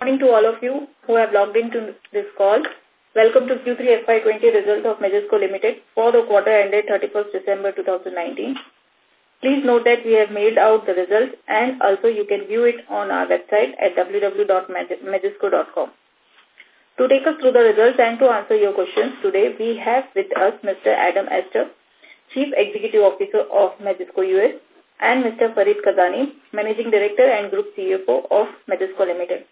morning to all of you who have logged into this call. Welcome to Q3 FY20 results of Majesco Limited for the quarter ended 31st December 2019. Please note that we have mailed out the results and also you can view it on our website at www.majesco.com. To take us through the results and to answer your questions today, we have with us Mr. Adam Elster, Chief Executive Officer of Majesco US, and Mr. Farid Kazani, Managing Director and Group CFO of Majesco Limited.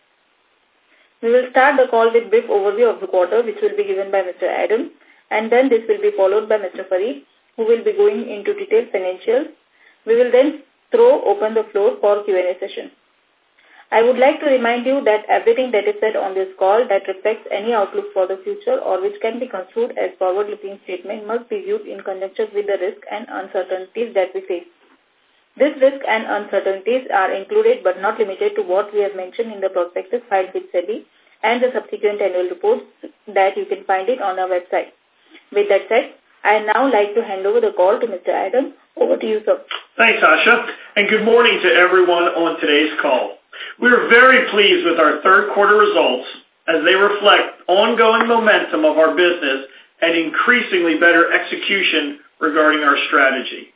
We will start the call with brief overview of the quarter, which will be given by Mr. Adam, and then this will be followed by Mr. Farid, who will be going into detailed financials. We will then throw open the floor for Q&A session. I would like to remind you that everything that is said on this call that reflects any outlook for the future or which can be construed as forward-looking statement must be viewed in conjunction with the risk and uncertainties that we face. This risk and uncertainties are included but not limited to what we have mentioned in the prospectus filed with SEBI and the subsequent annual reports that you can find it on our website. With that said, I now like to hand over the call to Mr. Adam. Over to you, sir. Thanks, Asha, and good morning to everyone on today's call. We are very pleased with our third quarter results as they reflect ongoing momentum of our business and increasingly better execution regarding our strategy.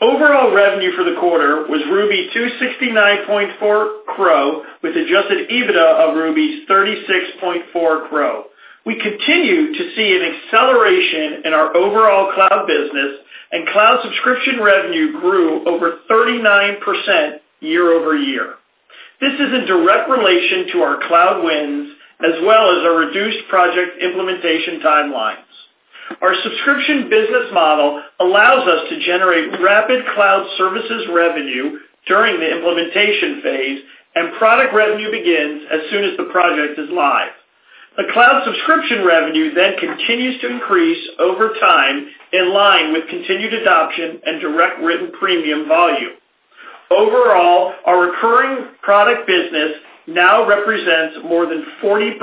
Overall revenue for the quarter was Ruby 269.4 crore with adjusted EBITDA of Ruby's 36.4 crore. We continue to see an acceleration in our overall cloud business and cloud subscription revenue grew over 39% year over year. This is in direct relation to our cloud wins as well as our reduced project implementation timelines. Our subscription business model allows us to generate rapid cloud services revenue during the implementation phase and product revenue begins as soon as the project is live. The cloud subscription revenue then continues to increase over time in line with continued adoption and direct written premium volume. Overall, our recurring product business now represents more than 40%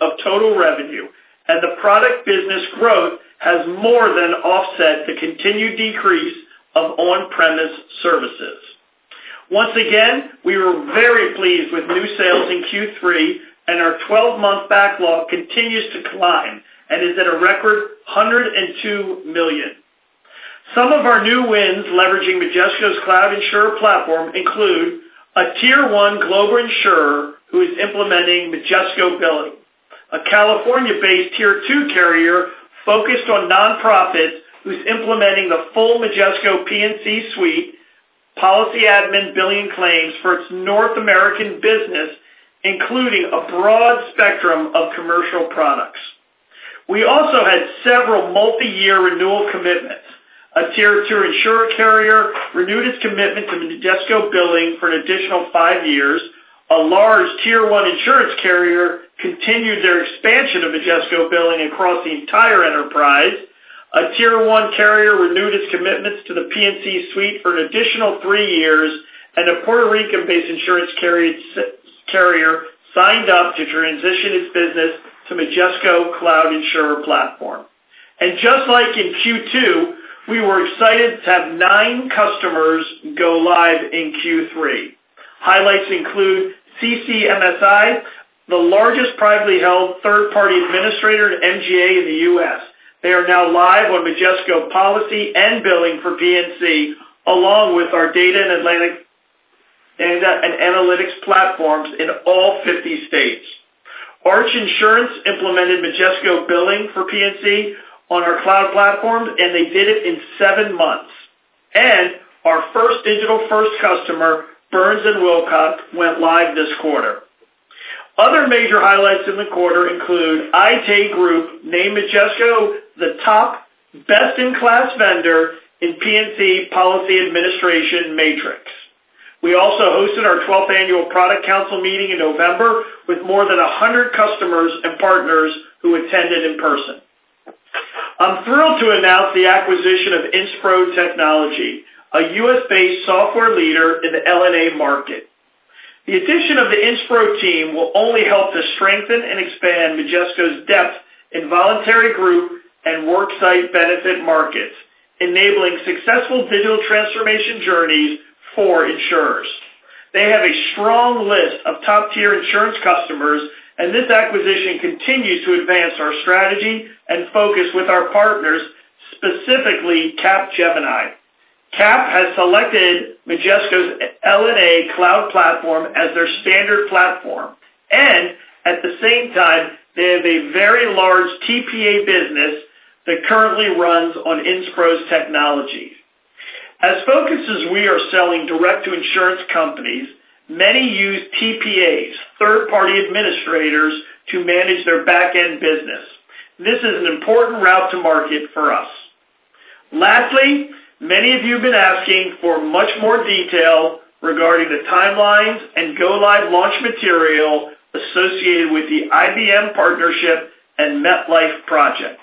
of total revenue and the product business growth has more than offset the continued decrease of on-premise services. Once again, we were very pleased with new sales in Q3 and our 12-month backlog continues to climb and is at a record 102 million. Some of our new wins leveraging Majesco's Cloud Insurer platform include a Tier 1 global insurer who is implementing Majesco Billing, a California-based Tier 2 carrier focused on nonprofits who's implementing the full Majesco P&C suite, policy admin billing claims for its North American business, including a broad spectrum of commercial products. We also had several multi-year renewal commitments. A Tier 2 insurer carrier renewed its commitment to Majesco Billing for an additional five years. A large Tier 1 insurance carrier continued their expansion of Majesco billing across the entire enterprise. A Tier 1 carrier renewed its commitments to the P&C suite for an additional three years, and a Puerto Rican-based insurance carrier signed up to transition its business to Majesco Cloud Insurer platform. And just like in Q2, we were excited to have nine customers go live in Q3. Highlights include CCMSI, the largest privately held third-party administrator and MGA in the U.S. They are now live on Majesco Policy and Billing for P&C, along with our data and, analytics platforms in all 50 states. Arch Insurance implemented Majesco Billing for P&C on our cloud platform, and they did it in seven months. And our first digital-first customer, Burns & Wilcox, went live this quarter. Other major highlights in the quarter include Aite Group named Majesco the top best-in-class vendor in P&C policy administration matrix. We also hosted our 12th annual product council meeting in November with more than 100 customers and partners who attended in person. I'm thrilled to announce the acquisition of Inspro Technology, a U.S.-based software leader in the L&A market. The addition of the Inspro team will only help to strengthen and expand Majesco's depth in voluntary group and worksite benefit markets, enabling successful digital transformation journeys for insurers. They have a strong list of top-tier insurance customers, and this acquisition continues to advance our strategy and focus with our partners, specifically Capgemini. Cap has selected Majesco's L&A cloud platform as their standard platform, and at the same time, they have a very large TPA business that currently runs on Inspro's technology. As focused as we are selling direct to insurance companies, many use TPAs, third-party administrators, to manage their back-end business. This is an important route to market for us. Lastly, many of you have been asking for much more detail regarding the timelines and go-live launch material associated with the IBM partnership and MetLife project.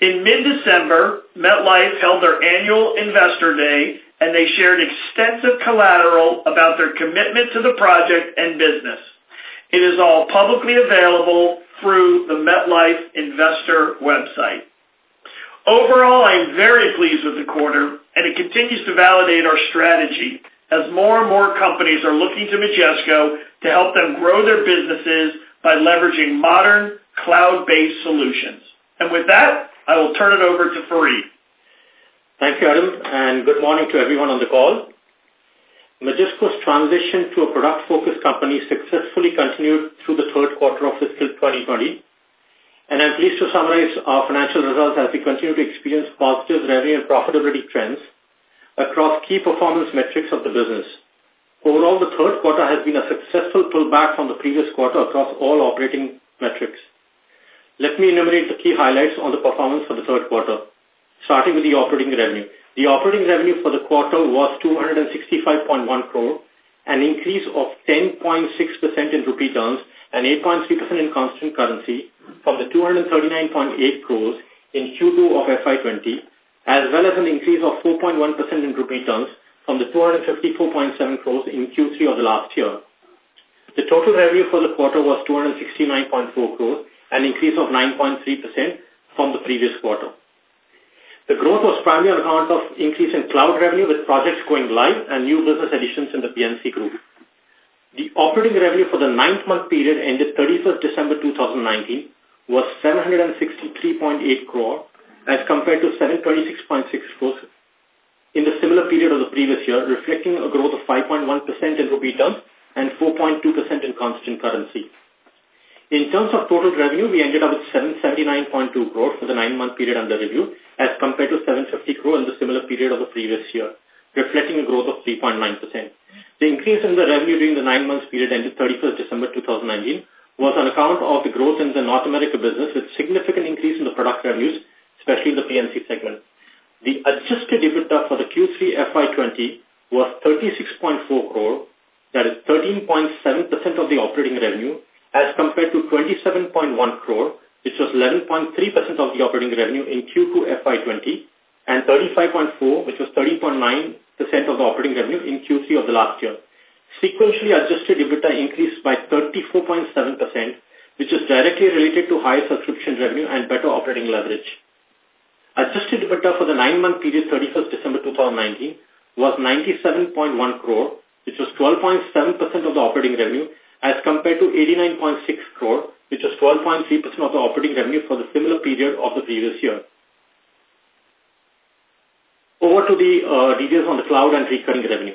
In mid-December, MetLife held their annual investor day, and they shared extensive collateral about their commitment to the project and business. It is all publicly available through the MetLife investor website. Overall, I am very pleased with the quarter, and it continues to validate our strategy as more and more companies are looking to Majesco to help them grow their businesses by leveraging modern cloud-based solutions. And with that, I will turn it over to Farid. Thank you, Adam, and good morning to everyone on the call. Majesco's transition to a product-focused company successfully continued through the third quarter of fiscal 2020, and I'm pleased to summarize our financial results as we continue to experience positive revenue and profitability trends across key performance metrics of the business. Overall, the third quarter has been a successful pullback from the previous quarter across all operating metrics. Let me enumerate the key highlights on the performance for the third quarter, starting with the operating revenue. The operating revenue for the quarter was 265.1 crore, an increase of 10.6% in rupee terms and 8.3% in constant currency from the 239.8 crores in Q2 of FY20, as well as an increase of 4.1% in rupee terms from the 254.7 crores in Q3 of the last year. The total revenue for the quarter was 269.4 crores, an increase of 9.3% from the previous quarter. The growth was primarily on account of increase in cloud revenue with projects going live and new business additions in the PNC group. The operating revenue for the ninth-month period ended 31st December 2019 was 763.8 crore as compared to 726.6 crores in the similar period of the previous year, reflecting a growth of 5.1% in rupee terms and 4.2% in constant currency. In terms of total revenue, we ended up with 779.2 crore for the nine-month period under review as compared to 750 crore in the similar period of the previous year, reflecting a growth of 3.9%. The increase in the revenue during the nine months period ended 31st December 2019 was on account of the growth in the North America business with significant increase in the product revenues, especially in the PNC segment. The adjusted EBITDA for the Q3 FY20 was 36.4 crore, that is 13.7% of the operating revenue, as compared to 27.1 crore, which was 11.3% of the operating revenue in Q2 FY20, and 35.4, which was 30.9% of the operating revenue in Q3 of the last year. Sequentially adjusted EBITDA increased by 34.7%, which is directly related to higher subscription revenue and better operating leverage. Adjusted EBITDA for the nine-month period 31st December 2019 was 97.1 crore, which was 12.7% of the operating revenue as compared to 89.6 crore, which was 12.3% of the operating revenue for the similar period of the previous year. Over to the uh, details on the cloud and recurring revenue.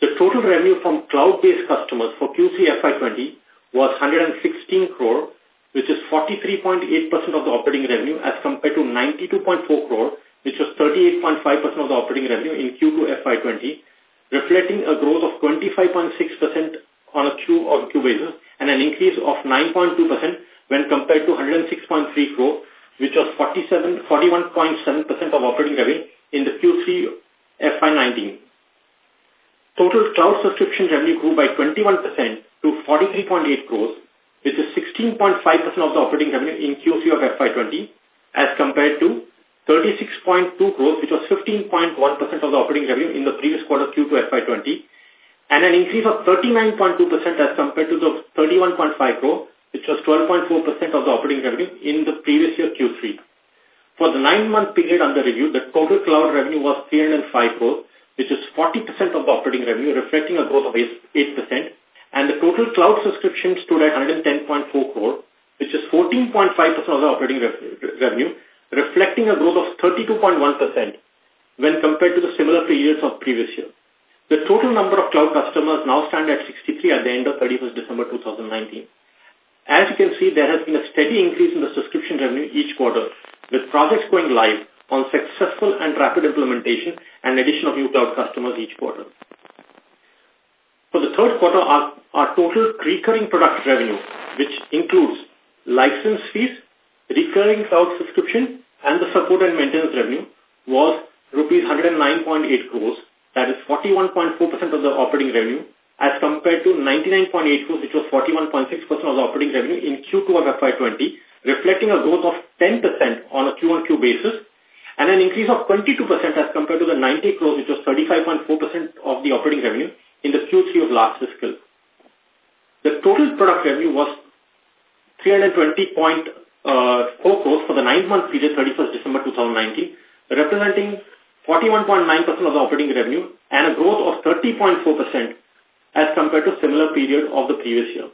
The total revenue from cloud-based customers for Q3 FY20 was 116 crore, which is 43.8% of the operating revenue as compared to 92.4 crore, which was 38.5% of the operating revenue in Q2 FY20, reflecting a growth of 25.6% on a Q on Q basis and an increase of 9.2% when compared to 106.3 crore, which was 47, 41.7% of operating revenue in the Q3 FY19. Total cloud subscription revenue grew by 21% to 43.8 crores, which is 16.5% of the operating revenue in Q3 of FY20 as compared to 36.2 crores, which was 15.1% of the operating revenue in the previous quarter Q2 FY20, and an increase of 39.2% as compared to the 31.5 crore, which was 12.4% of the operating revenue in the previous year Q3. For the nine-month period under review, the total cloud revenue was 305 crores, which is 40% of the operating revenue, reflecting a growth of 8%, and the total cloud subscription stood at 110.4 crore, which is 14.5% of the operating revenue, reflecting a growth of 32.1% when compared to the similar periods of previous year. The total number of cloud customers now stand at 63 at the end of 31st December 2019. As you can see, there has been a steady increase in the subscription revenue each quarter, with projects going live on successful and rapid implementation and addition of new cloud customers each quarter. For the third quarter, our, our total recurring product revenue, which includes license fees, recurring cloud subscription, and the support and maintenance revenue, was rupees 109.8 crores, that is 41.4% of the operating revenue, as compared to 99.8 crores, which was 41.6% of the operating revenue in Q2 of FY20, reflecting a growth of 10% on a Q-on-Q basis, and an increase of 22% as compared to the 90 crores, which was 35.4% of the operating revenue in the Q3 of last fiscal. The total product revenue was 320.4 uh, crores for the nine-month period 31st December 2019, representing 41.9% of the operating revenue and a growth of 30.4% as compared to similar period of the previous year.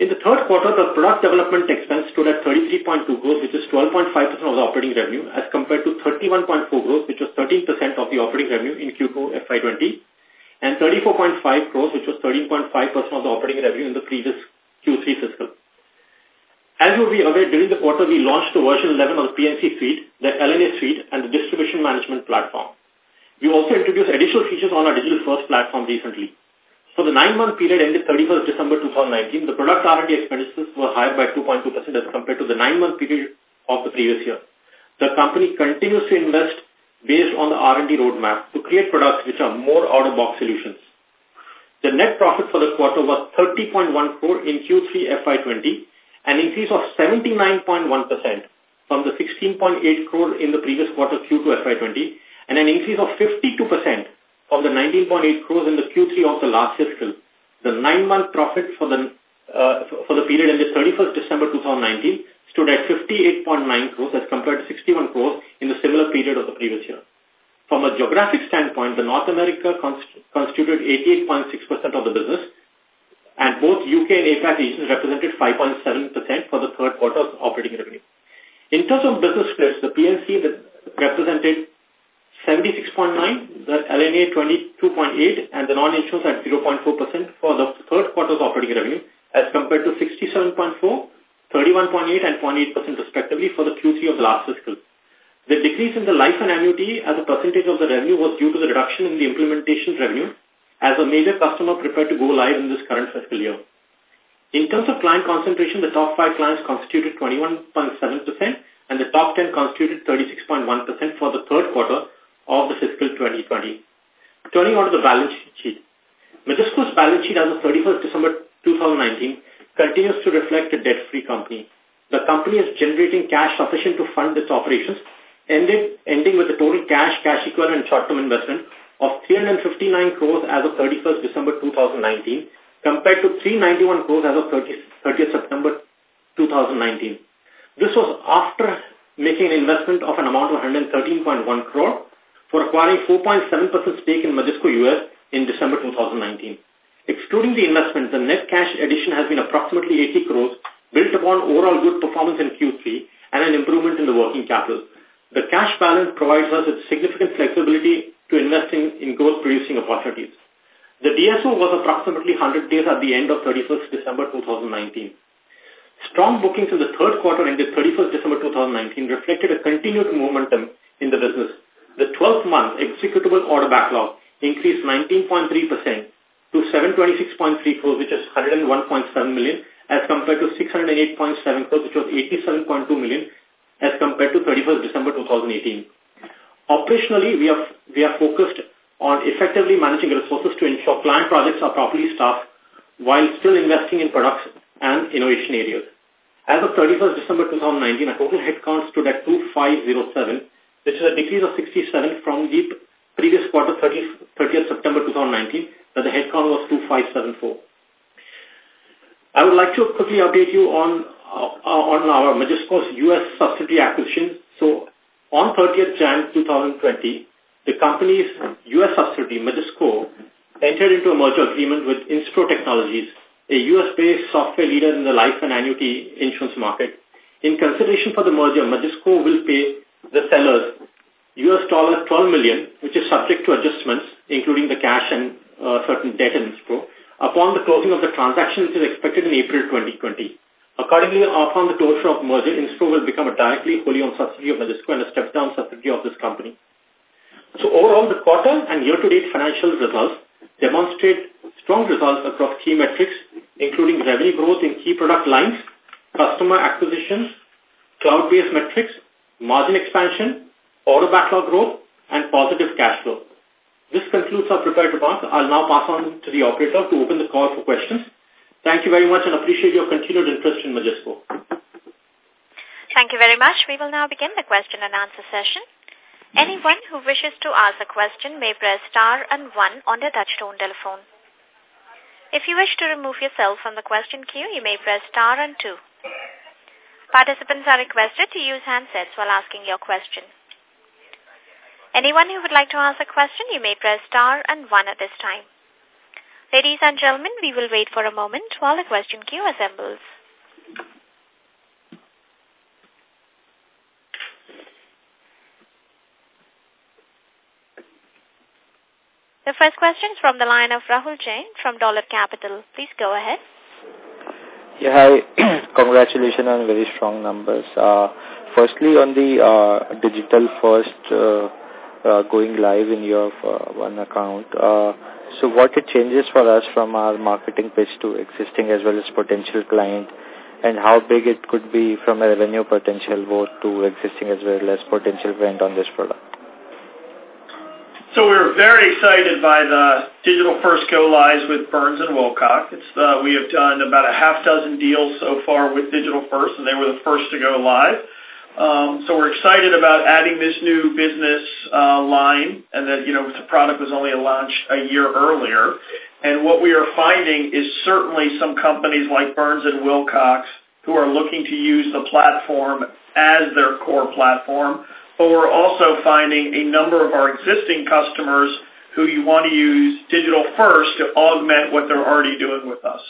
In the third quarter, the product development expense stood at 33.2 crores, which is 12.5% of the operating revenue, as compared to 31.4 crores, which was 13% of the operating revenue in Q2 FY20, and 34.5 crores, which was 13.5% of the operating revenue in the previous Q3 fiscal. As you will be aware, during the quarter, we launched the version 11 of the PNC Suite, the LNA Suite, and the Distribution Management Platform. We also introduced additional features on our Digital First platform recently. For the nine-month period ended 31st December 2019, the product R&D expenses were higher by 2.2% as compared to the nine-month period of the previous year. The company continues to invest based on the R&D roadmap to create products which are more out-of-box solutions. The net profit for the quarter was 30.1 crore in Q3 FY20 an increase of 79.1% from the 16.8 crore in the previous quarter Q2 FY20 and an increase of 52% from the 19.8 crores in the Q3 of the last fiscal. The nine-month profit for the uh, for the period ended 31st December 2019 stood at 58.9 crores as compared to 61 crores in the similar period of the previous year. From a geographic standpoint, the North America const constituted 88.6% of the business, and both UK and APAC regions represented 5.7% for the third quarter of operating revenue. In terms of business splits, the PNC that represented 76.9, the LNA 22.8, and the non-insurance at 0.4% for the third quarter's operating revenue, as compared to 67.4, 31.8, and 0.8% respectively for the Q3 of the last fiscal. The decrease in the life and annuity as a percentage of the revenue was due to the reduction in the implementation revenue as a major customer prepared to go live in this current fiscal year. In terms of client concentration, the top five clients constituted 21.7% and the top 10 constituted 36.1% for the third quarter of the fiscal 2020. Turning on to the balance sheet. Majesco's balance sheet as of 31st December 2019 continues to reflect a debt-free company. The company is generating cash sufficient to fund its operations, ended, ending with a total cash, cash equivalent, and short-term investment of 359 crores as of 31st December 2019 compared to 391 crores as of 30, 30th September 2019. This was after making an investment of an amount of 113.1 crore for acquiring 4.7% stake in Majesco US in December 2019. Excluding the investment, the net cash addition has been approximately 80 crores, built upon overall good performance in Q3 and an improvement in the working capital. The cash balance provides us with significant flexibility to investing in growth-producing opportunities. The DSO was approximately 100 days at the end of 31st December 2019. Strong bookings in the third quarter ended 31st December 2019 reflected a continued momentum in the business. The 12-month executable order backlog increased 19.3% to 726.3 crores, which is 101.7 million, as compared to 608.7 crores, which was 87.2 million, as compared to 31st December 2018. Operationally, we are, we are focused on effectively managing resources to ensure client projects are properly staffed while still investing in products and innovation areas. As of 31st December 2019, a total headcount stood at 2507, which is a decrease of 67 from the previous quarter 30th, 30th September 2019, where the headcount was 2574. I would like to quickly update you on uh, on our Majesco's U.S. subsidiary acquisition. So on 30th Jan 2020, the company's U.S. subsidiary, Majesco, entered into a merger agreement with Inspro Technologies, a U.S.-based software leader in the life and annuity insurance market. In consideration for the merger, Majesco will pay the sellers US dollar 12 million, which is subject to adjustments, including the cash and uh, certain debt in Inspro, upon the closing of the transaction, which is expected in April 2020. Accordingly, upon the closure of merger, Inspro will become a directly wholly owned subsidiary of Majesco and a step-down subsidiary of this company. So overall, the quarter and year-to-date financial results demonstrate strong results across key metrics, including revenue growth in key product lines, customer acquisitions, cloud-based metrics, margin expansion, order backlog growth, and positive cash flow. This concludes our prepared remarks. I'll now pass on to the operator to open the call for questions. Thank you very much and appreciate your continued interest in Majesco. Thank you very much. We will now begin the question and answer session. Anyone who wishes to ask a question may press star and one on their touchtone telephone. If you wish to remove yourself from the question queue, you may press star and two. Participants are requested to use handsets while asking your question. Anyone who would like to ask a question, you may press star and one at this time. Ladies and gentlemen, we will wait for a moment while the question queue assembles. The first question is from the line of Rahul Jain from Dolat Capital. Please go ahead. Yeah, hi. Congratulations on very strong numbers. Uh, firstly, on the uh, digital first uh, uh, going live in your uh, one account, uh, so what it changes for us from our marketing pitch to existing as well as potential client and how big it could be from a revenue potential both to existing as well as potential client on this product? So we're very excited by the digital first go lives with Burns and Wilcox. It's uh, we have done about a half dozen deals so far with digital first, and they were the first to go live. Um, so we're excited about adding this new business uh, line, and that you know the product was only launched a year earlier. And what we are finding is certainly some companies like Burns and Wilcox who are looking to use the platform as their core platform. But we're also finding a number of our existing customers who you want to use digital first to augment what they're already doing with us.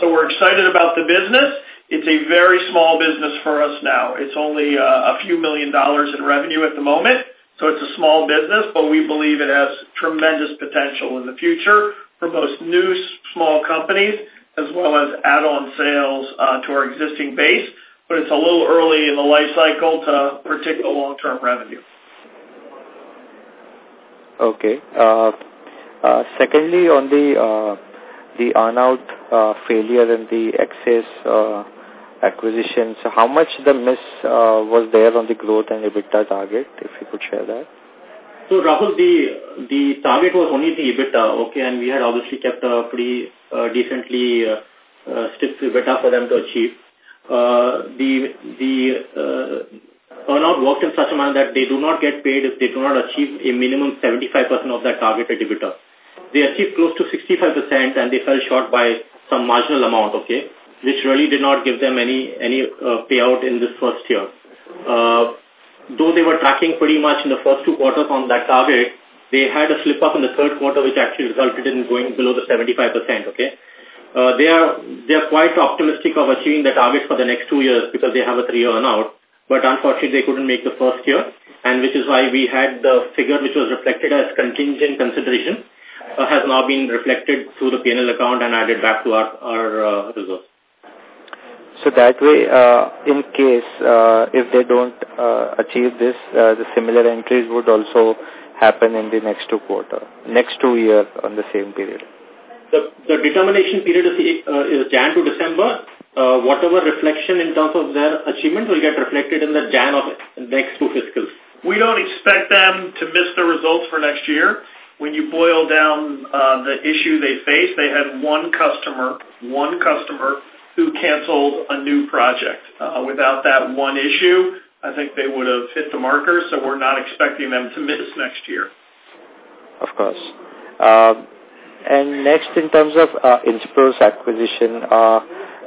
So we're excited about the business. It's a very small business for us now. It's only uh, a few million dollars in revenue at the moment, so it's a small business, but we believe it has tremendous potential in the future for both new small companies as well as add-on sales uh, to our existing base, but it's a little early in the life cycle to predict the long-term revenue. Okay. Uh, uh, secondly, on the uh, the earn-out uh, failure and the excess uh, acquisitions, how much the miss uh, was there on the growth and EBITDA target, if you could share that? So, Rahul, the the target was only the EBITDA, okay, and we had obviously kept a pretty uh, decently uh, uh, stiff EBITDA for them to achieve. Uh, the the uh, earnout worked in such a manner that they do not get paid if they do not achieve a minimum 75% of that targeted EBITDA. They achieved close to 65% and they fell short by some marginal amount, okay which really did not give them any any uh, payout in this first year. Uh, though they were tracking pretty much in the first two quarters on that target, they had a slip up in the third quarter, which actually resulted in going below the 75%. Okay, uh, they are they are quite optimistic of achieving the target for the next two years because they have a three-year earnout. But unfortunately, they couldn't make the first year, and which is why we had the figure which was reflected as contingent consideration uh, has now been reflected through the P&L account and added back to our, our uh, reserves. So that way, uh, in case uh, if they don't uh, achieve this, uh, the similar entries would also happen in the next two quarter, next two years on the same period. The, the determination period is, uh, is Jan to December. Uh, whatever reflection in terms of their achievement will get reflected in the Jan of next two fiscals. We don't expect them to miss the results for next year. When you boil down uh, the issue they face, they had one customer, one customer who canceled a new project. Uh, without that one issue, I think they would have hit the marker, so we're not expecting them to miss next year. Of course. Uh, and next, in terms of uh, Inspro's acquisition, uh,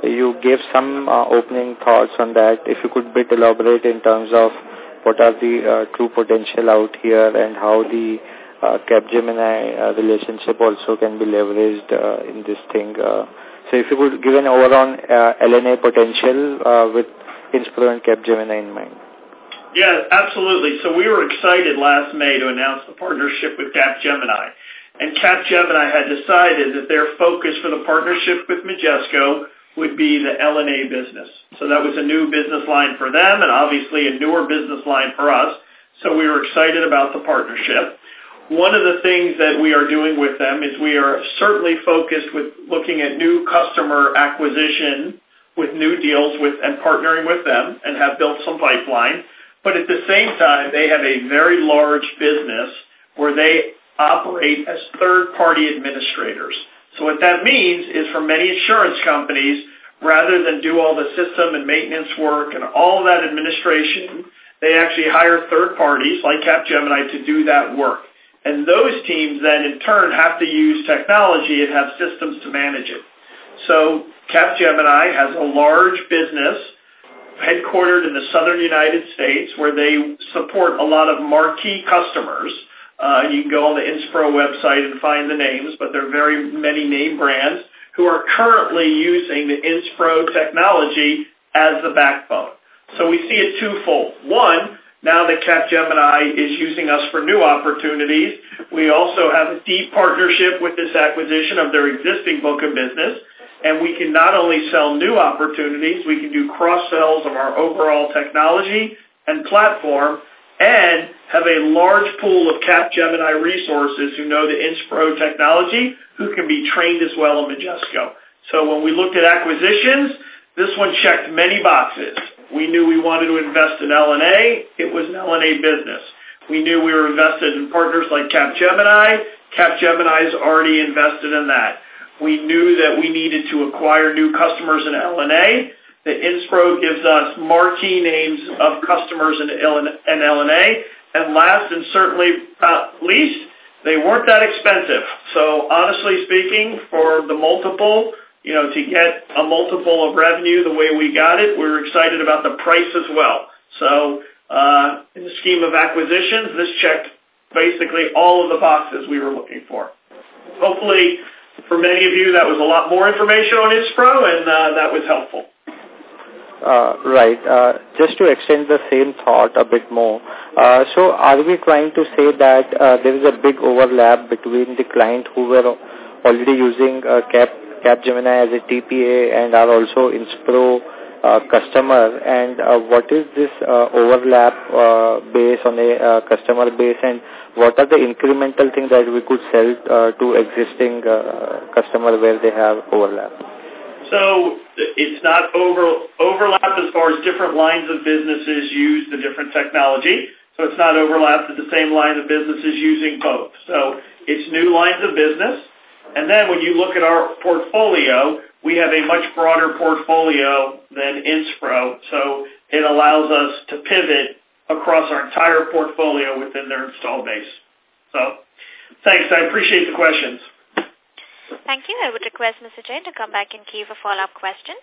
you gave some uh, opening thoughts on that. If you could bit elaborate in terms of what are the uh, true potential out here and how the uh, Capgemini uh, relationship also can be leveraged uh, in this thing. Uh, so if you could give an overall uh, LNA potential uh, with Inspro and Capgemini in mind. Yeah, absolutely. So we were excited last May to announce the partnership with Capgemini. And Capgemini had decided that their focus for the partnership with Majesco would be the LNA business. So that was a new business line for them and obviously a newer business line for us. So we were excited about the partnership. One of the things that we are doing with them is we are certainly focused with looking at new customer acquisition with new deals with and partnering with them and have built some pipeline. But at the same time, they have a very large business where they operate as third-party administrators. So what that means is for many insurance companies, rather than do all the system and maintenance work and all that administration, they actually hire third parties like Capgemini to do that work. And those teams then in turn have to use technology and have systems to manage it. So Capgemini has a large business headquartered in the southern United States where they support a lot of marquee customers. Uh, you can go on the Inspro website and find the names, but there are very many name brands who are currently using the Inspro technology as the backbone. So we see it twofold. One, now that Capgemini is using us for new opportunities, we also have a deep partnership with this acquisition of their existing book of business and we can not only sell new opportunities, we can do cross-sells of our overall technology and platform and have a large pool of Capgemini resources who know the Inspro technology who can be trained as well in Majesco. So when we looked at acquisitions, this one checked many boxes. We knew we wanted to invest in LNA. It was an LNA business. We knew we were invested in partners like Capgemini. Capgemini's already invested in that. We knew that we needed to acquire new customers in LNA. The Inspro gives us marquee names of customers in LA. And last and certainly not least, they weren't that expensive. So honestly speaking, for the multiple, you know, to get a multiple of revenue the way we got it, we were excited about the price as well. So uh, in the scheme of acquisitions, this checked basically all of the boxes we were looking for. Hopefully for many of you, that was a lot more information on Inspro, and uh, that was helpful. Uh, right. Uh, just to extend the same thought a bit more, uh, so are we trying to say that uh, there is a big overlap between the client who were already using uh, Cap Capgemini as a TPA and are also Inspro uh, customer and what is this overlap base on a customer base and what are the incremental things that we could sell to existing customer where they have overlap? So it's not over overlap as far as different lines of businesses use the different technology. So it's not overlap to the same line of businesses using both. So it's new lines of business. And then when you look at our portfolio, we have a much broader portfolio than Inspro, so it allows us to pivot across our entire portfolio within their install base. So thanks. I appreciate the questions. Thank you. I would request Mr. Jain to come back and give a follow-up question.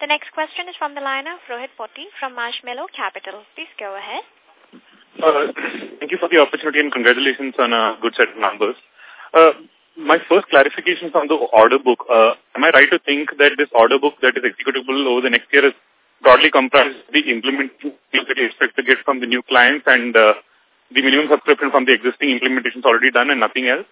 The next question is from the line of Rohit Potti from Marshmallow Capital. Please go ahead. Uh, thank you for the opportunity and congratulations on a good set of numbers. Uh, my first clarification is on the order book. Uh, am I right to think that this order book that is executable over the next year is broadly comprised the implementation that you expect to get from the new clients and uh, the minimum subscription from the existing implementations already done and nothing else?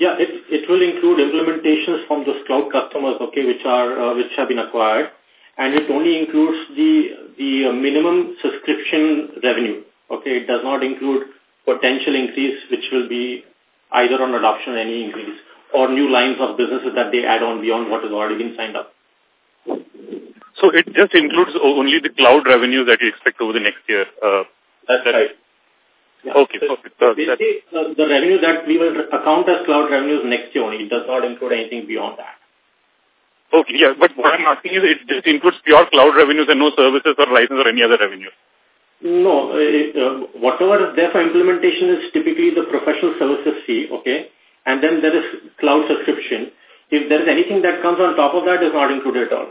Yeah, it, it will include implementations from those cloud customers, okay, which are uh, which have been acquired, and it only includes the the minimum subscription revenue. Okay, it does not include potential increase, which will be either on adoption or any increase, or new lines of businesses that they add on beyond what has already been signed up. So it just includes only the cloud revenue that you expect over the next year? Uh, that's, that's right. Yeah. Okay, so perfect. Uh, basically, the, the revenue that we will account as cloud revenues next year only. It does not include anything beyond that. Okay, yeah, but what I'm asking is it just includes pure cloud revenues and no services or license or any other revenue? No, it, uh, whatever is there for implementation is typically the professional services fee, okay? And then there is cloud subscription. If there is anything that comes on top of that, is not included at all.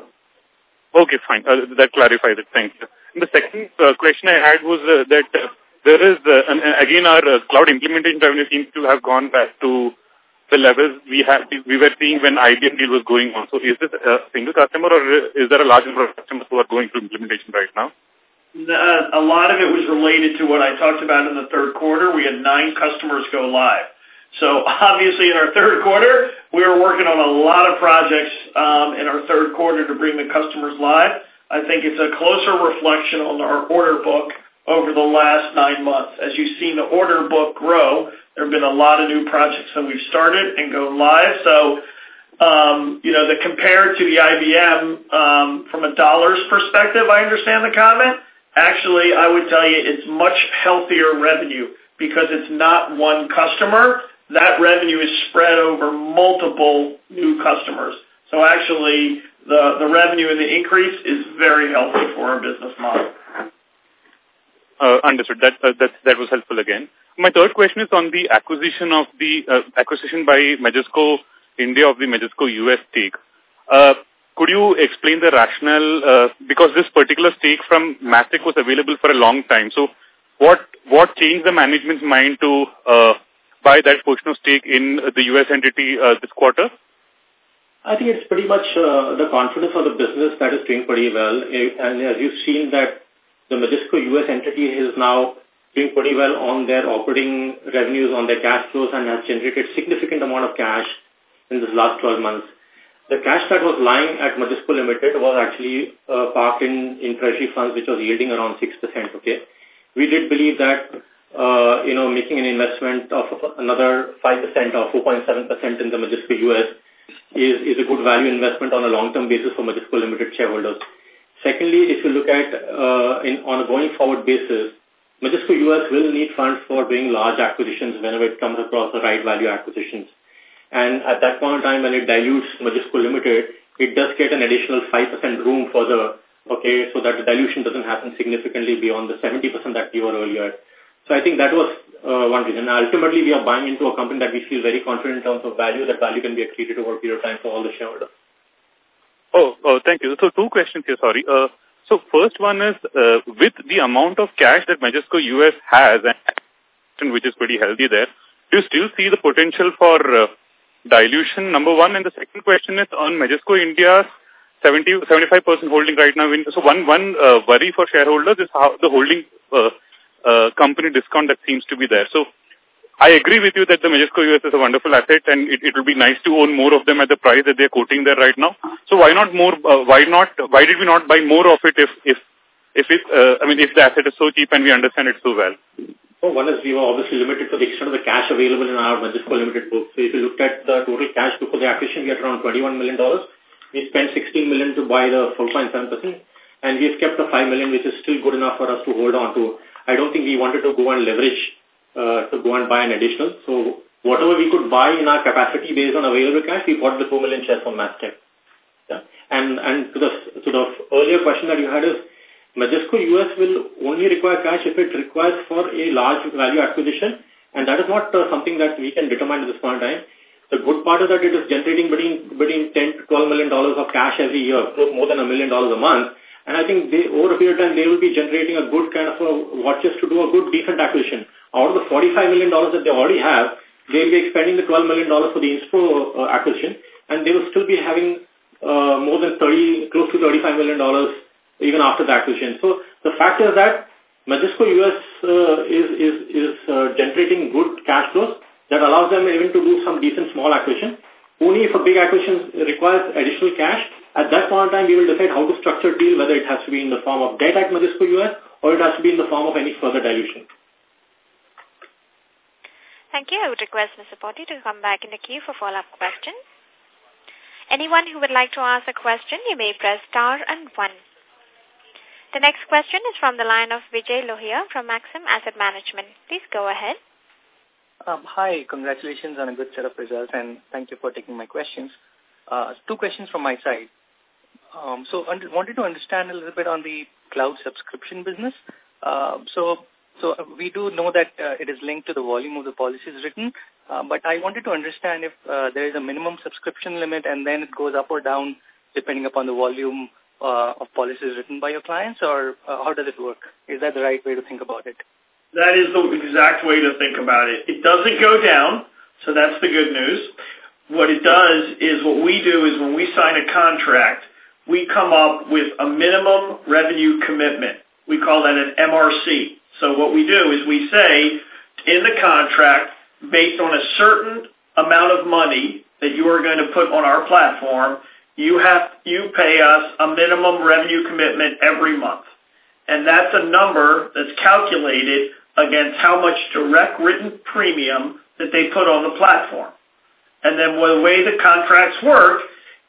Okay, fine. Uh, that clarifies it. Thank you. The second uh, question I had was uh, that uh, there is, uh, and, again, our uh, cloud implementation revenue seems to have gone back to the levels we had we were seeing when IBM deal was going on. So is this a single customer or is there a large number of customers who are going through implementation right now? a lot of it was related to what I talked about in the third quarter. We had nine customers go live. So obviously in our third quarter, we were working on a lot of projects um, in our third quarter to bring the customers live. I think it's a closer reflection on our order book over the last nine months. As you've seen the order book grow, there have been a lot of new projects that we've started and go live. So, um, you know, the compared to the IBM um, from a dollars perspective, I understand the comment. Actually, I would tell you it's much healthier revenue because it's not one customer. That revenue is spread over multiple new customers. So actually, the, the revenue and the increase is very healthy for our business model. Uh, understood. That, uh, that, that was helpful again. My third question is on the acquisition of the uh, acquisition by Majesco India of the Majesco US stake. Uh, could you explain the rationale? Uh, because this particular stake from Mastek was available for a long time. So what what changed the management's mind to uh, buy that portion of stake in the U.S. entity uh, this quarter? I think it's pretty much uh, the confidence of the business that is doing pretty well. And as you've seen that the Majesco US entity is now doing pretty well on their operating revenues, on their cash flows, and has generated significant amount of cash in this last 12 months. The cash that was lying at Majesco Limited was actually uh, parked in, in treasury funds, which was yielding around 6%, okay? We did believe that, uh, you know, making an investment of another 5% or 4.7% in the Majesco US is, is a good value investment on a long-term basis for Majesco Limited shareholders. Secondly, if you look at uh, in, on a going forward basis, Majesco US will need funds for doing large acquisitions whenever it comes across the right value acquisitions. And at that point in time, when it dilutes Majesco Limited, it does get an additional 5% room for the, okay, so that the dilution doesn't happen significantly beyond the 70% that we were earlier. So I think that was uh, one reason. Ultimately, we are buying into a company that we feel very confident in terms of value, that value can be accreted over a period of time for all the shareholders. Oh, oh, thank you. So two questions here, sorry. Uh, so first one is, uh, with the amount of cash that Majesco US has, and which is pretty healthy there, do you still see the potential for uh, dilution, number one? And the second question is on Majesco India's 70, 75% holding right now. In, so one, one uh, worry for shareholders is how the holding uh, uh, company discount that seems to be there. So I agree with you that the Majesco US is a wonderful asset and it, it will be nice to own more of them at the price that they're quoting there right now. So why not more, uh, why not, why did we not buy more of it if, if, if it, uh, I mean, if the asset is so cheap and we understand it so well? Well, one is we were obviously limited to the extent of the cash available in our Majesco Limited book. So if you looked at the total cash before the acquisition, we had around $21 million. We spent 16 million to buy the 4.7%, and we have kept the 5 million, which is still good enough for us to hold on to. I don't think we wanted to go and leverage uh, to go and buy an additional. So whatever we could buy in our capacity based on available cash, we bought the 2 million shares from Mastek. Yeah. And, and to the, to the earlier question that you had is, Majesco US will only require cash if it requires for a large value acquisition, and that is not uh, something that we can determine at this point in time. The good part is that it is generating between between 10 to 12 million dollars of cash every year, more than a million dollars a month. And I think they, over a period of time, they will be generating a good kind of a watches to do a good decent acquisition. Out of the $45 million that they already have, they will be expending the $12 million for the Inspro uh, acquisition, and they will still be having uh, more than 30, close to $35 million even after the acquisition. So the fact is that Majesco US uh, is, is, is uh, generating good cash flows that allows them even to do some decent small acquisition. Only if a big acquisition requires additional cash, at that point in time, we will decide how to structure deal, whether it has to be in the form of debt at Majesco US or it has to be in the form of any further dilution. Thank you. I would request Mr. Potti to come back in the queue for follow-up questions. Anyone who would like to ask a question, you may press star and one. The next question is from the line of Vijay Lohia from Maxim Asset Management. Please go ahead. Um, hi, congratulations on a good set of results and thank you for taking my questions. Uh, two questions from my side. Um, so, wanted to understand a little bit on the cloud subscription business. Uh, so, so we do know that uh, it is linked to the volume of the policies written, uh, but I wanted to understand if uh, there is a minimum subscription limit and then it goes up or down depending upon the volume uh, of policies written by your clients, or uh, how does it work? Is that the right way to think about it? That is the exact way to think about it. It doesn't go down, so that's the good news. What it does is what we do is when we sign a contract, we come up with a minimum revenue commitment. We call that an MRC. So what we do is we say in the contract, based on a certain amount of money that you are going to put on our platform, you have you pay us a minimum revenue commitment every month. And that's a number that's calculated against how much direct written premium that they put on the platform. And then the way the contracts work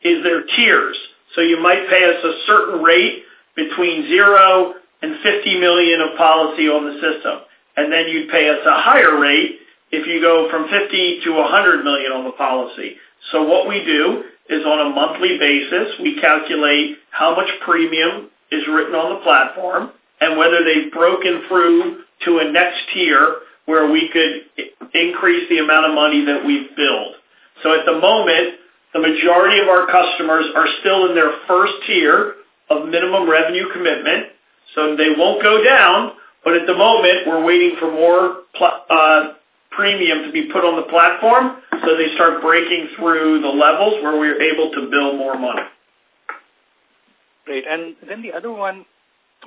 is they're tiers. So you might pay us a certain rate between zero and 50 million of policy on the system. And then you'd pay us a higher rate if you go from 50 to 100 million on the policy. So what we do is on a monthly basis, we calculate how much premium is written on the platform and whether they've broken through to a next tier where we could increase the amount of money that we've billed. So at the moment, the majority of our customers are still in their first tier of minimum revenue commitment, so they won't go down, but at the moment, we're waiting for more uh, premium to be put on the platform so they start breaking through the levels where we're able to bill more money. Great. And then the other one,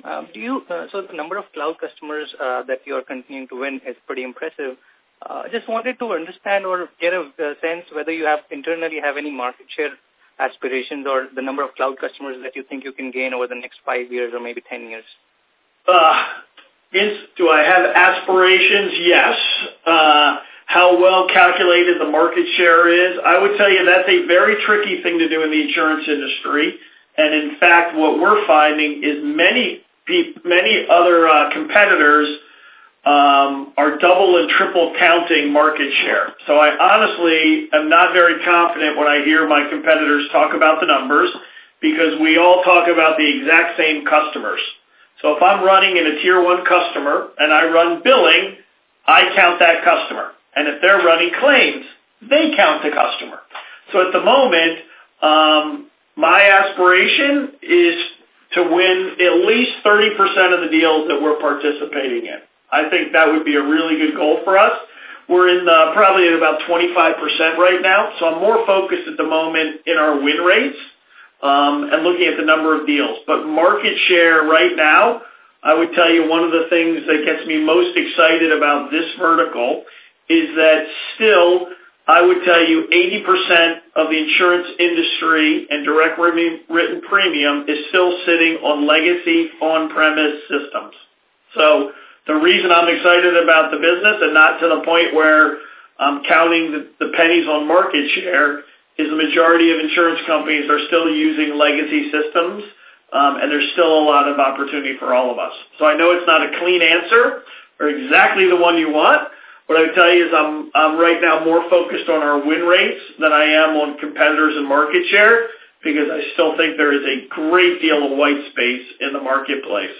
um, do you, uh, so the number of cloud customers uh, that you're continuing to win is pretty impressive. Uh, just wanted to understand or get a, sense whether you have internally have any market share aspirations or the number of cloud customers that you think you can gain over the next five years or maybe 10 years. Uh, is, do I have aspirations? Yes. Uh, how well calculated the market share is, I would tell you that's a very tricky thing to do in the insurance industry. And in fact, what we're finding is many many other uh, competitors um, are double and triple counting market share. So I honestly am not very confident when I hear my competitors talk about the numbers because we all talk about the exact same customers. So if I'm running in a tier one customer and I run billing, I count that customer. And if they're running claims, they count the customer. So at the moment, um, my aspiration is to win at least 30% of the deals that we're participating in. I think that would be a really good goal for us. We're in the, probably at about 25% right now, so I'm more focused at the moment in our win rates um, and looking at the number of deals. But market share right now, I would tell you one of the things that gets me most excited about this vertical is that still, I would tell you 80% of the insurance industry and direct written premium is still sitting on legacy on-premise systems. So the reason I'm excited about the business and not to the point where I'm counting the, pennies on market share is the majority of insurance companies are still using legacy systems, um, and there's still a lot of opportunity for all of us. So I know it's not a clean answer or exactly the one you want. What I would tell you is I'm right now more focused on our win rates than I am on competitors and market share because I still think there is a great deal of white space in the marketplace.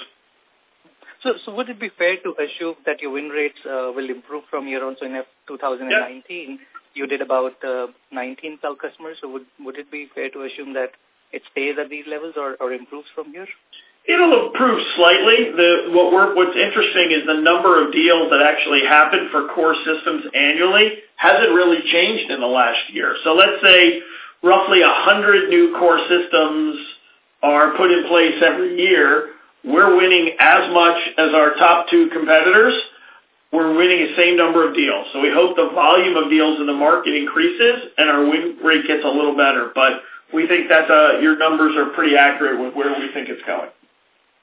So, so would it be fair to assume that your win rates uh, will improve from year on? So in 2019, yep. you did about uh, 19 cloud customers. So would would it be fair to assume that it stays at these levels or, or improves from here? It'll improve slightly. The, what we're, what's interesting is the number of deals that actually happen for core systems annually hasn't really changed in the last year. So let's say roughly 100 new core systems are put in place every year we're winning as much as our top two competitors. We're winning the same number of deals. So we hope the volume of deals in the market increases and our win rate gets a little better. But we think that uh, your numbers are pretty accurate with where we think it's going.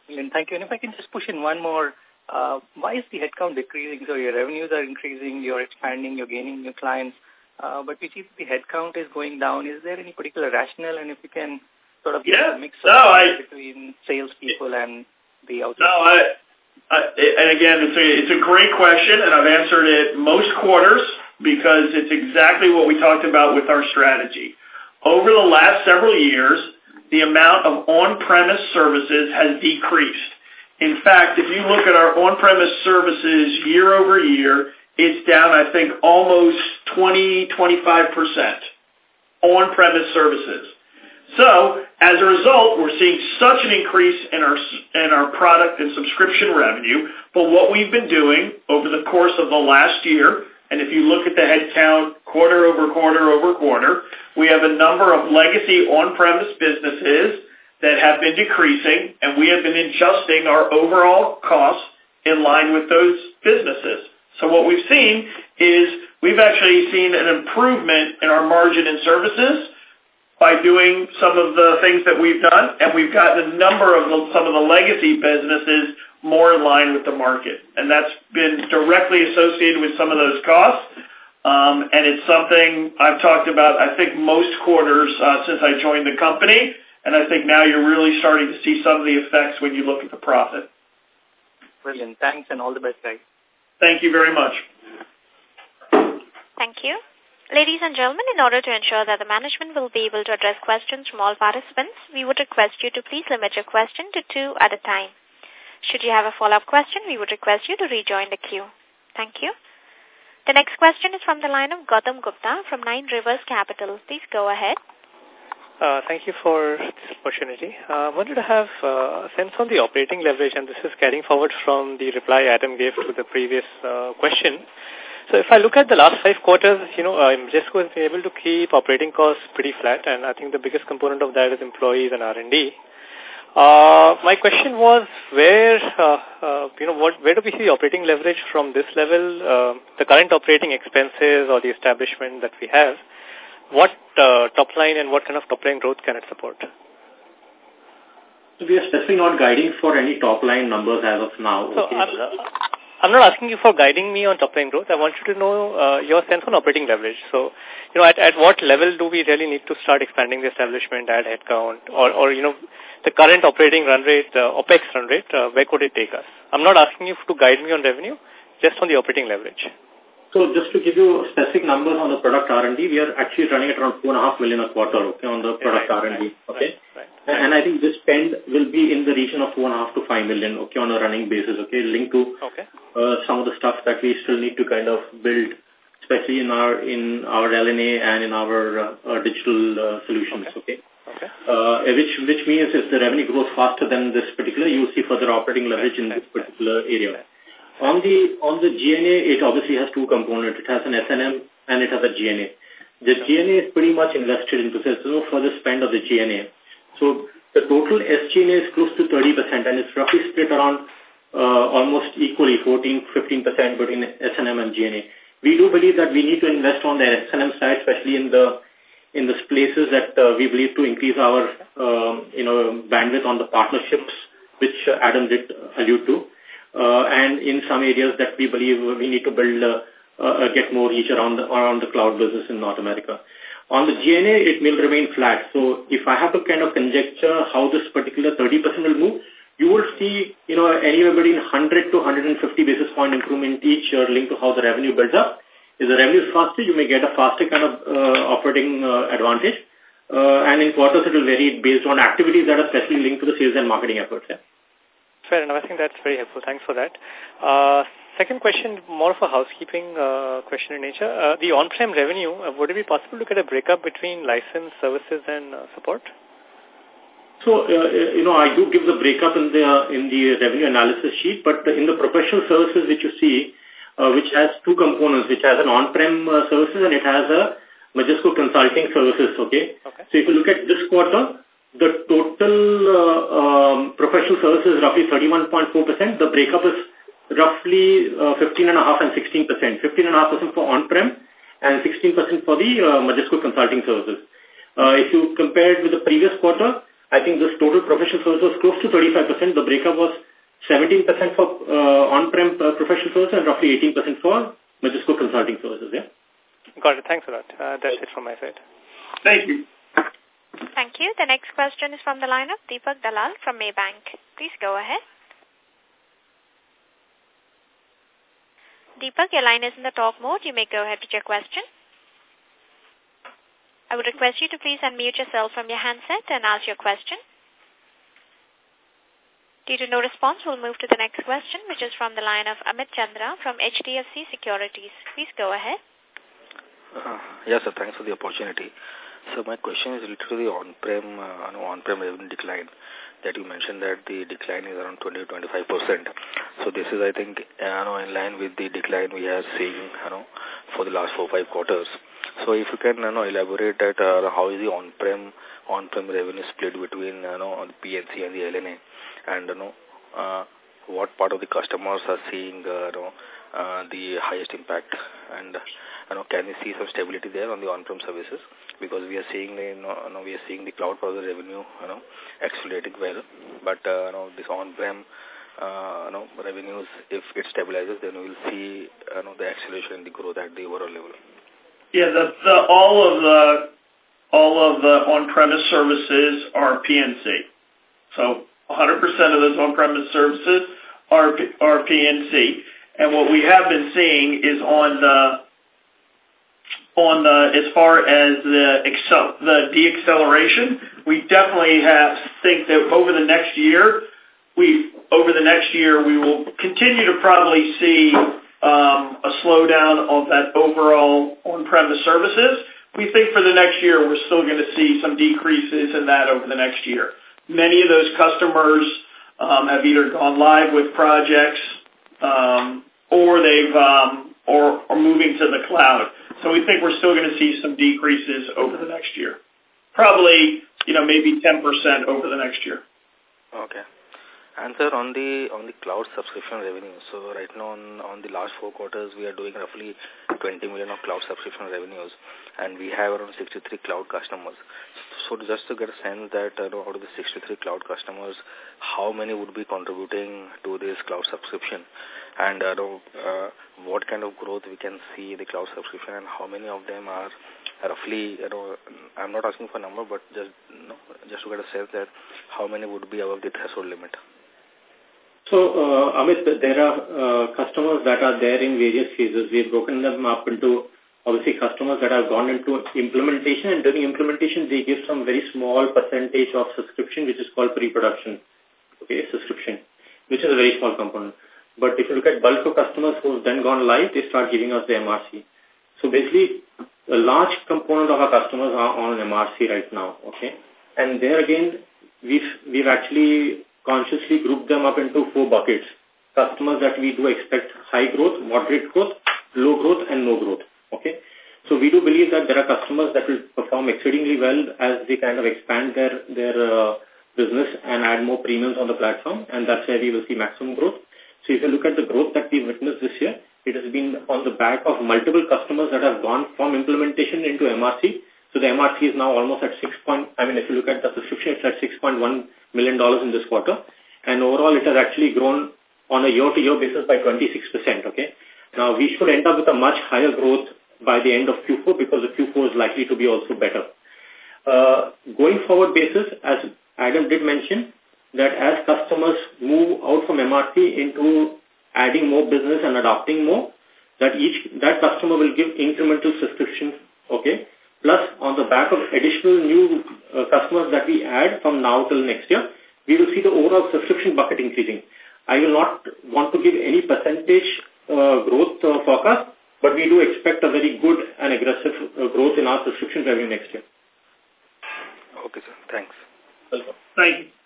And thank you. And if I can just push in one more, uh, why is the headcount decreasing? So your revenues are increasing, you're expanding, you're gaining new clients, uh, but we see the headcount is going down. Is there any particular rationale? And if you can sort of yeah. mix no, I, between salespeople and the outside? No, I, I, and again, it's a, it's a great question, and I've answered it most quarters because it's exactly what we talked about with our strategy. Over the last several years, the amount of on-premise services has decreased. In fact, if you look at our on-premise services year over year, it's down, I think, almost 20, 25% on-premise services. So as a result, we're seeing such an increase in our in our product and subscription revenue. But what we've been doing over the course of the last year, and if you look at the headcount quarter over quarter over quarter, we have a number of legacy on-premise businesses that have been decreasing, and we have been adjusting our overall costs in line with those businesses. So what we've seen is we've actually seen an improvement in our margin and services by doing some of the things that we've done, and we've gotten a number of the, some of the legacy businesses more in line with the market. And that's been directly associated with some of those costs. Um, and it's something I've talked about, I think, most quarters uh, since I joined the company. And I think now you're really starting to see some of the effects when you look at the profit. Brilliant. Thanks and all the best, guys. Thank you very much. Thank you. Ladies and gentlemen, in order to ensure that the management will be able to address questions from all participants, we would request you to please limit your question to two at a time. Should you have a follow-up question, we would request you to rejoin the queue. Thank you. The next question is from the line of Gautam Gupta from Nine Rivers Capital. Please go ahead. Uh, thank you for this opportunity. I uh, wanted to have uh, a sense on the operating leverage, and this is carrying forward from the reply Adam gave to the previous uh, question. So if I look at the last five quarters, you know, uh, Majesco has been able to keep operating costs pretty flat, and I think the biggest component of that is employees and R&D. Uh, my question was where, uh, uh, you know, what, where do we see operating leverage from this level, uh, the current operating expenses or the establishment that we have? What uh, top line and what kind of top line growth can it support? So we are specifically not guiding for any top line numbers as of now. So okay. I'm not asking you for guiding me on top line growth. I want you to know uh, your sense on operating leverage. So, you know, at, at what level do we really need to start expanding the establishment, add headcount, or, or you know, the current operating run rate, uh, OPEX run rate, uh, where could it take us? I'm not asking you to guide me on revenue, just on the operating leverage. So just to give you a specific numbers on the product R&D, we are actually running at around two and a half million a quarter okay, on the product right, R&D. Right, okay. Right, and I think this spend will be in the region of two and a half to five million, okay, on a running basis, okay, linked to okay. uh, some of the stuff that we still need to kind of build, especially in our in our L&A and in our uh, uh, digital uh, solutions, okay. okay. Uh, which which means if the revenue grows faster than this particular, you see further operating leverage in this particular area. On the on the G&A, it obviously has two components. It has an S&M and it has a G&A. The G&A is pretty much invested into this. There's no further spend of the G&A. So the total SG&A is close to 30% and it's roughly split around uh, almost equally 14-15% between S&M and G&A. We do believe that we need to invest on the S&M side, especially in the in the places that uh, we believe to increase our um, you know bandwidth on the partnerships, which uh, Adam did allude to, and in some areas that we believe we need to build uh, uh, get more reach around the, around the cloud business in North America. On the G&A, it will remain flat. So if I have to kind of conjecture how this particular 30% will move, you will see, you know, anywhere between 100 to 150 basis point improvement each year linked to how the revenue builds up. If the revenue is faster, you may get a faster kind of uh, operating uh, advantage. Uh, and in quarters, it will vary based on activities that are specially linked to the sales and marketing efforts. Yeah. Fair enough. I think that's very helpful. Thanks for that. Uh, Second question, more of a housekeeping uh, question in nature. Uh, the on-prem revenue, uh, would it be possible to get a breakup between license, services, and uh, support? So, uh, uh, you know, I do give the breakup in the in the revenue analysis sheet, but in the professional services which you see, uh, which has two components, which has an on-prem uh, services and it has a Majesco consulting services, okay? okay? So if you look at this quarter, the total uh, um, professional services is roughly 31.4%. The breakup is roughly uh, 15.5 and 16%. 15.5% for on-prem and 16% for the uh, Majesco consulting services. Uh, if you compare it with the previous quarter, I think this total professional services was close to 35%. The breakup was 17% for uh, on-prem uh, professional services and roughly 18% for Majesco consulting services. Yeah. Got it. Thanks a lot. Uh, that's it from my side. Thank you. Thank you. The next question is from the line of Deepak Dalal from Maybank. Please go ahead. Deepak, your line is in the talk mode. You may go ahead with your question. I would request you to please unmute yourself from your handset and ask your question. Due to no response, we'll move to the next question, which is from the line of Amit Chandra from HDFC Securities. Please go ahead. Uh, yes, sir. Thanks for the opportunity. So my question is related to the on-prem uh, on-prem revenue decline that you mentioned that the decline is around 20-25%. So this is, I think, uh, you know, in line with the decline we are seeing, you know, for the last four five quarters. So if you can, you know, elaborate that uh, how is the on-prem on-prem revenue split between, you know, the P&C and the L&A, and you know, uh, what part of the customers are seeing, uh, you know, uh, the highest impact, and you know, can we see some stability there on the on-prem services? Because we are seeing, know, you know, we are seeing the cloud browser revenue, you know, accelerating well, but uh, you know, this on-prem uh, you know, revenues, if it stabilizes, then we will see you know, the acceleration in the growth at the overall level. Yeah, the, the, all of the all of the on-premise services are P&C. So 100% of those on-premise services are are P&C. And what we have been seeing is on the on the as far as the excel the deacceleration, we definitely have think that over the next year we over the next year we will continue to probably see um, a slowdown of that overall on-premise services. We think for the next year we're still going to see some decreases in that over the next year. Many of those customers um, have either gone live with projects um, or they've um, or are moving to the cloud. So we think we're still going to see some decreases over the next year. Probably, you know, maybe 10% over the next year. Okay. And sir, on the on the cloud subscription revenue, so right now on, on the last four quarters, we are doing roughly 20 million of cloud subscription revenues, and we have around 63 cloud customers. So just to get a sense that uh, out of the 63 cloud customers, how many would be contributing to this cloud subscription, and uh, uh, what kind of growth we can see the cloud subscription, and how many of them are roughly, you know, I'm not asking for a number, but just just to get a sense that how many would be above the threshold limit. So, uh, Amit, there are uh, customers that are there in various phases. We've broken them up into, obviously, customers that have gone into implementation, and during implementation, they give some very small percentage of subscription, which is called pre-production, okay, subscription, which is a very small component. But if you look at bulk of customers who have then gone live, they start giving us the MRC. So basically, a large component of our customers are on MRC right now, okay? And there again, we've, we've actually consciously grouped them up into four buckets. Customers that we do expect high growth, moderate growth, low growth, and no growth. Okay. So we do believe that there are customers that will perform exceedingly well as they kind of expand their their uh, business and add more premiums on the platform, and that's where we will see maximum growth. So if you look at the growth that we've witnessed this year, it has been on the back of multiple customers that have gone from implementation into MRC. So the MRC is now almost at 6 point, I mean, if you look at the subscription, it's at $6.1 million in this quarter. And overall, it has actually grown on a year-to-year -year basis by 26%, okay? Now, we should end up with a much higher growth by the end of Q4 because the Q4 is likely to be also better. Uh, going forward basis, as Adam did mention, that as customers move out from MRC into adding more business and adopting more, that each that customer will give incremental subscriptions, okay? Plus, on the back of additional new uh, customers that we add from now till next year, we will see the overall subscription bucket increasing. I will not want to give any percentage uh, growth uh, forecast, but we do expect a very good and aggressive uh, growth in our subscription revenue next year. Okay, sir. Thanks. Welcome. Thank you.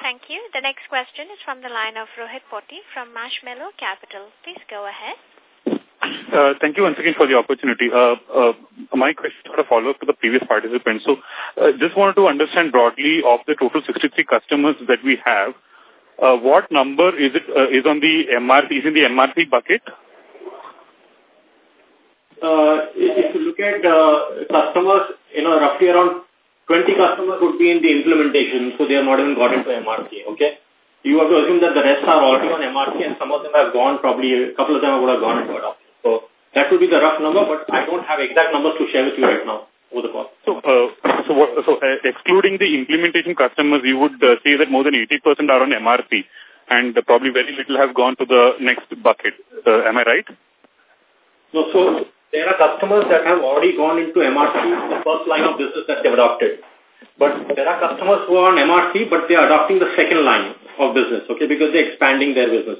Thank you. The next question is from the line of Rohit Poti from Marshmallow Capital. Please go ahead. Uh, thank you once again for the opportunity. Uh, uh, my question is a follow-up to the previous participant. So, uh, just wanted to understand broadly of the total 63 customers that we have, uh, what number is it uh, is on the MRC is in the MRC bucket? Uh, if you look at uh, customers, you know, roughly around 20 customers would be in the implementation, so they are not even got into MRC. Okay, you have to assume that the rest are already on MRC, and some of them have gone. Probably a couple of them would have gone into adoption. So that would be the rough number, but I don't have exact numbers to share with you right now over the call. So, uh, so, what, so uh, excluding the implementation customers, you would uh, say that more than 80% are on MRC and probably very little have gone to the next bucket. Uh, am I right? No, so there are customers that have already gone into MRC, the first line of business that they've adopted. But there are customers who are on MRC, but they are adopting the second line of business, okay, because they're expanding their business.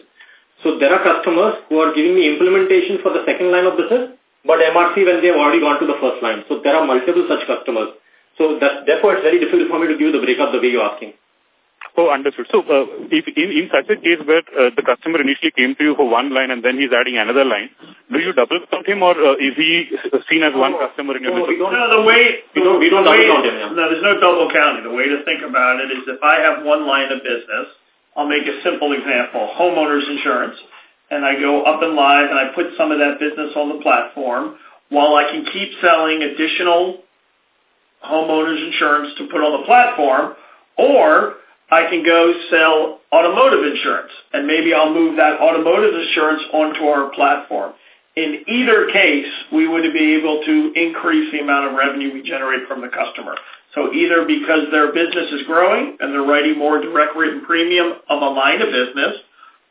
So there are customers who are giving me implementation for the second line of business, but MRC when they've already gone to the first line. So there are multiple such customers. So that, therefore, it's very difficult for me to give the breakup the way you're asking. Oh, understood. So, uh, if in, in such a case where uh, the customer initially came to you for one line and then he's adding another line, do you double count him or uh, is he seen as one customer in your no, business? No, the way we don't, we don't the double way, count him. Yeah. No, there's no double counting. The way to think about it is if I have one line of business, I'll make a simple example: homeowners insurance, and I go up and live and I put some of that business on the platform while I can keep selling additional homeowners insurance to put on the platform, or I can go sell automotive insurance, and maybe I'll move that automotive insurance onto our platform. In either case, we would be able to increase the amount of revenue we generate from the customer. So either because their business is growing and they're writing more direct written premium of a line of business,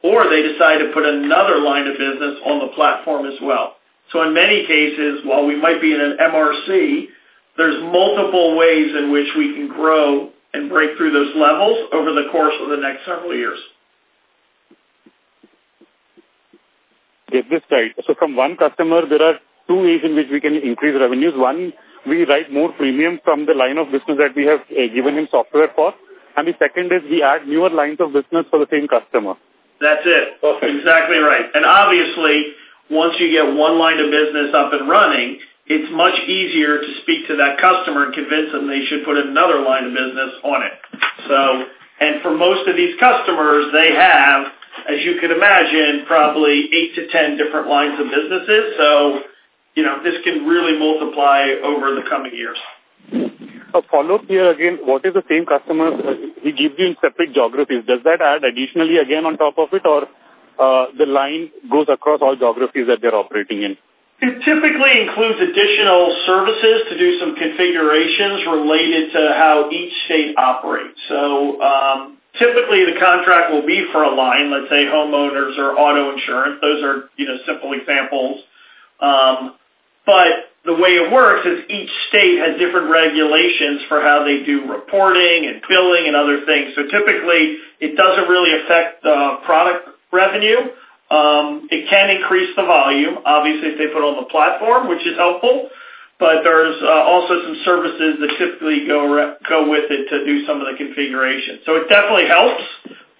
or they decide to put another line of business on the platform as well. So in many cases, while we might be in an MRC, there's multiple ways in which we can grow and break through those levels over the course of the next several years. Get this right. So from one customer, there are two ways in which we can increase revenues. One, we write more premium from the line of business that we have uh, given him software for. And the second is we add newer lines of business for the same customer. That's it. Perfect. Exactly right. And obviously, once you get one line of business up and running, it's much easier to speak to that customer and convince them they should put another line of business on it. So, and for most of these customers, they have, as you can imagine, probably eight to ten different lines of businesses. So, you know, this can really multiply over the coming years. A follow-up here again, what is the same customer he gives you in separate geographies? Does that add additionally again on top of it or uh, the line goes across all geographies that they're operating in? It typically includes additional services to do some configurations related to how each state operates. So um, typically the contract will be for a line, let's say homeowners or auto insurance. Those are, you know, simple examples. Um, but the way it works is each state has different regulations for how they do reporting and billing and other things. So typically it doesn't really affect the product revenue. Um, it can increase the volume, obviously, if they put on the platform, which is helpful. But there's uh, also some services that typically go go with it to do some of the configuration. So it definitely helps.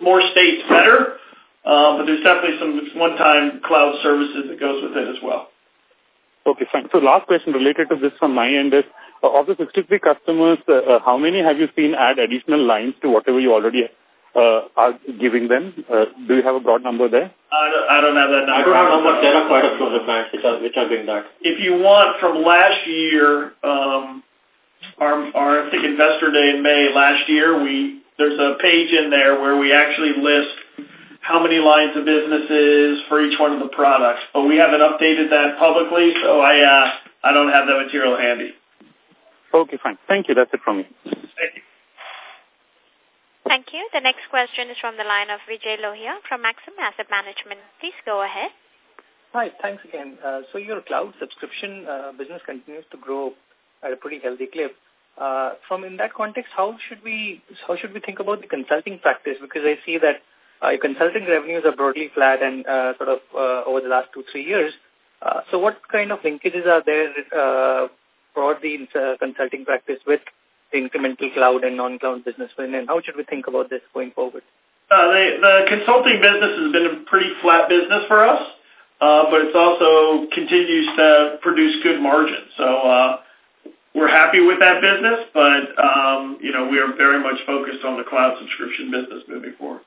More states, better. Uh, but there's definitely some one-time cloud services that goes with it as well. Okay, fine. So last question related to this from my end is, uh, of the 63 customers, uh, uh, how many have you seen add additional lines to whatever you already uh, are giving them? Uh, do you have a broad number there? I don't, I don't have that number. I don't have number. There are quite a few other clients which are, which are doing that. If you want from last year, um, our, our, I think Investor Day in May last year, we there's a page in there where we actually list how many lines of businesses for each one of the products. But we haven't updated that publicly, so I uh, I don't have that material handy. Okay, fine. Thank you. That's it from me. Thank you. Thank you. The next question is from the line of Vijay Lohia from Maxim Asset Management. Please go ahead. Hi, thanks again. Uh, so your cloud subscription uh, business continues to grow at a pretty healthy clip. Uh, from in that context, how should we how should we think about the consulting practice? Because I see that uh, your consulting revenues are broadly flat and uh, sort of uh, over the last two three years. Uh, so what kind of linkages are there uh, for the uh, consulting practice with the incremental cloud and non-cloud business, and how should we think about this going forward? Uh, the, the consulting business has been a pretty flat business for us, uh, but it's also continues to produce good margins. So uh, we're happy with that business, but um, you know we are very much focused on the cloud subscription business moving forward.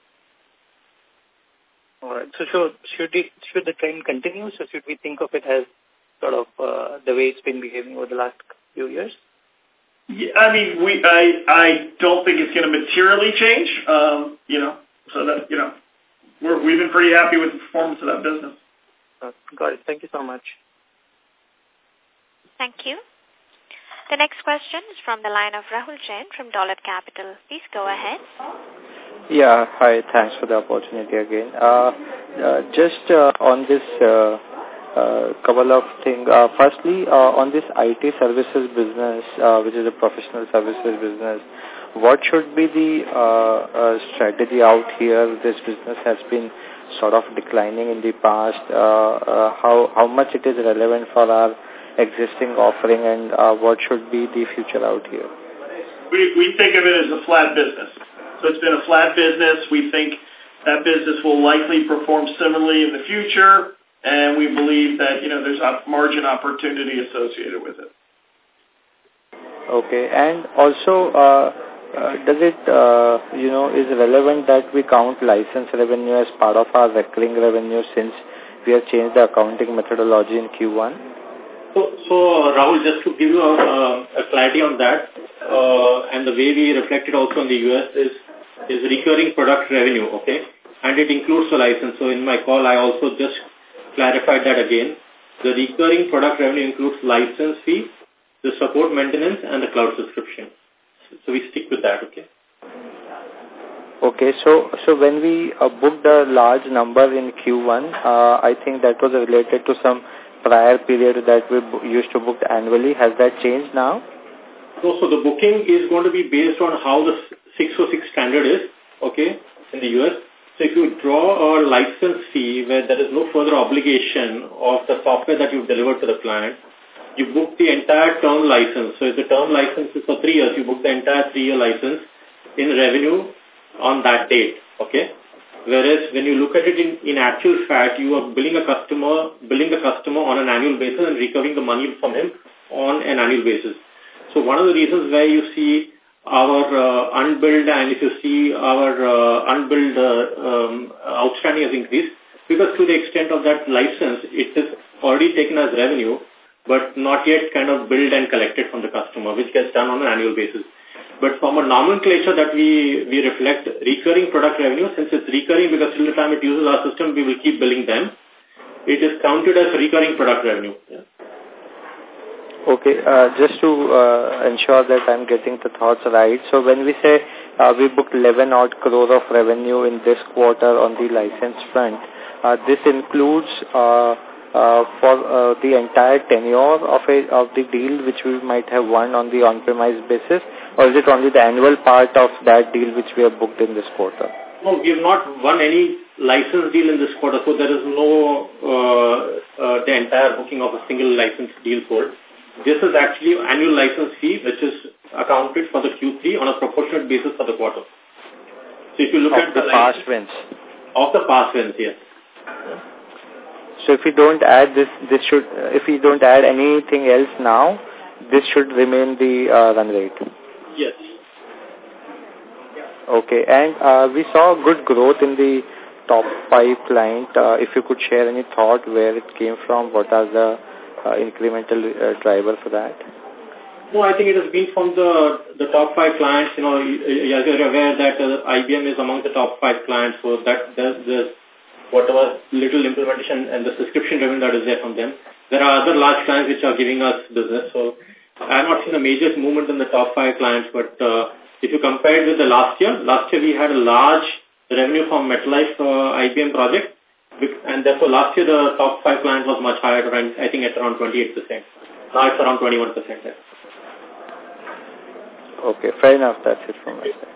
All right. So should should, should the trend continue? So should we think of it as sort of uh, the way it's been behaving over the last few years? Yeah, I mean, we I I don't think it's going to materially change. Um, you know, so that you know, we're, we've been pretty happy with the performance of that business. Uh, got it. Thank you so much. Thank you. The next question is from the line of Rahul Jain from Dolat Capital. Please go ahead. Yeah, hi. Thanks for the opportunity again. Uh, uh, just uh, on this uh, uh, couple of things. Uh, firstly, uh, on this IT services business, uh, which is a professional services business, what should be the uh, uh, strategy out here? This business has been sort of declining in the past, uh, uh, how, how much it is relevant for our existing offering and uh, what should be the future out here? We, we think of it as a flat business. So it's been a flat business. We think that business will likely perform similarly in the future, and we believe that, you know, there's a margin opportunity associated with it. Okay. And also, uh, uh, does it, uh, you know, is relevant that we count license revenue as part of our recurring revenue since we have changed the accounting methodology in Q1? So, so uh, Rahul, just to give you a, a clarity on that, uh, and the way we reflected also in the US is is recurring product revenue, okay? And it includes the license. So in my call, I also just clarified that again. The recurring product revenue includes license fee, the support maintenance, and the cloud subscription. So we stick with that, okay? Okay, so so when we uh, booked a large number in Q1, uh, I think that was related to some prior period that we used to book annually. Has that changed now? So, so the booking is going to be based on how the 606 standard is, okay, in the US. So if you draw a license fee where there is no further obligation of the software that you've delivered to the client, you book the entire term license. So if the term license is for three years, you book the entire three-year license in revenue on that date, okay? Whereas when you look at it in, in actual fact, you are billing a customer, billing the customer on an annual basis and recovering the money from him on an annual basis. So one of the reasons where you see our uh, unbilled and if you see our uh, unbilled uh, um, outstanding has increased because to the extent of that license, it is already taken as revenue but not yet kind of billed and collected from the customer, which gets done on an annual basis. But from a nomenclature that we, we reflect recurring product revenue, since it's recurring because till the time it uses our system, we will keep billing them. It is counted as recurring product revenue. Yeah. Okay, uh, just to uh, ensure that I'm getting the thoughts right. So when we say uh, we booked 11 odd crore of revenue in this quarter on the license front, uh, this includes uh, uh, for uh, the entire tenure of a of the deal which we might have won on the on-premise basis, or is it only the annual part of that deal which we have booked in this quarter? No, we have not won any license deal in this quarter, so there is no uh, uh, the entire booking of a single license deal sold. This is actually annual license fee, which is accounted for the Q3 on a proportionate basis for the quarter. So if you look of at the, the past wins. Of the past wins, yes. So if we don't add this, this should, uh, if we don't add anything else now, this should remain the uh, run rate. Yes. Okay, and uh, we saw good growth in the top five client. Uh, if you could share any thought where it came from, what are the uh, incremental uh, driver for that? No, I think it has been from the the top five clients. You know, as you're aware that uh, IBM is among the top five clients, so that the, the whatever little implementation and the subscription revenue that is there from them. There are other large clients which are giving us business. So I have not seen a major movement in the top five clients, but uh, if you compare it with the last year, last year we had a large revenue from MetLife uh, IBM project, and therefore last year the top five clients was much higher, around, I think it's around 28%. Now it's around 21%. Okay, fair enough. That's it from my side.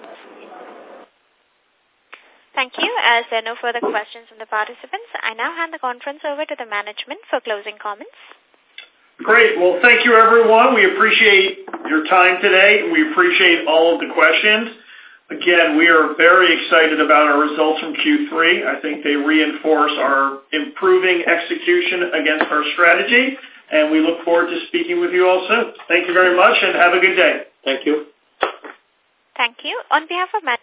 Thank you. As there are no further questions from the participants, I now hand the conference over to the management for closing comments. Great. Well, thank you, everyone. We appreciate your time today. We appreciate all of the questions. Again, we are very excited about our results from Q3. I think they reinforce our improving execution against our strategy, and we look forward to speaking with you all soon. Thank you very much, and have a good day. Thank you. Thank you. On behalf of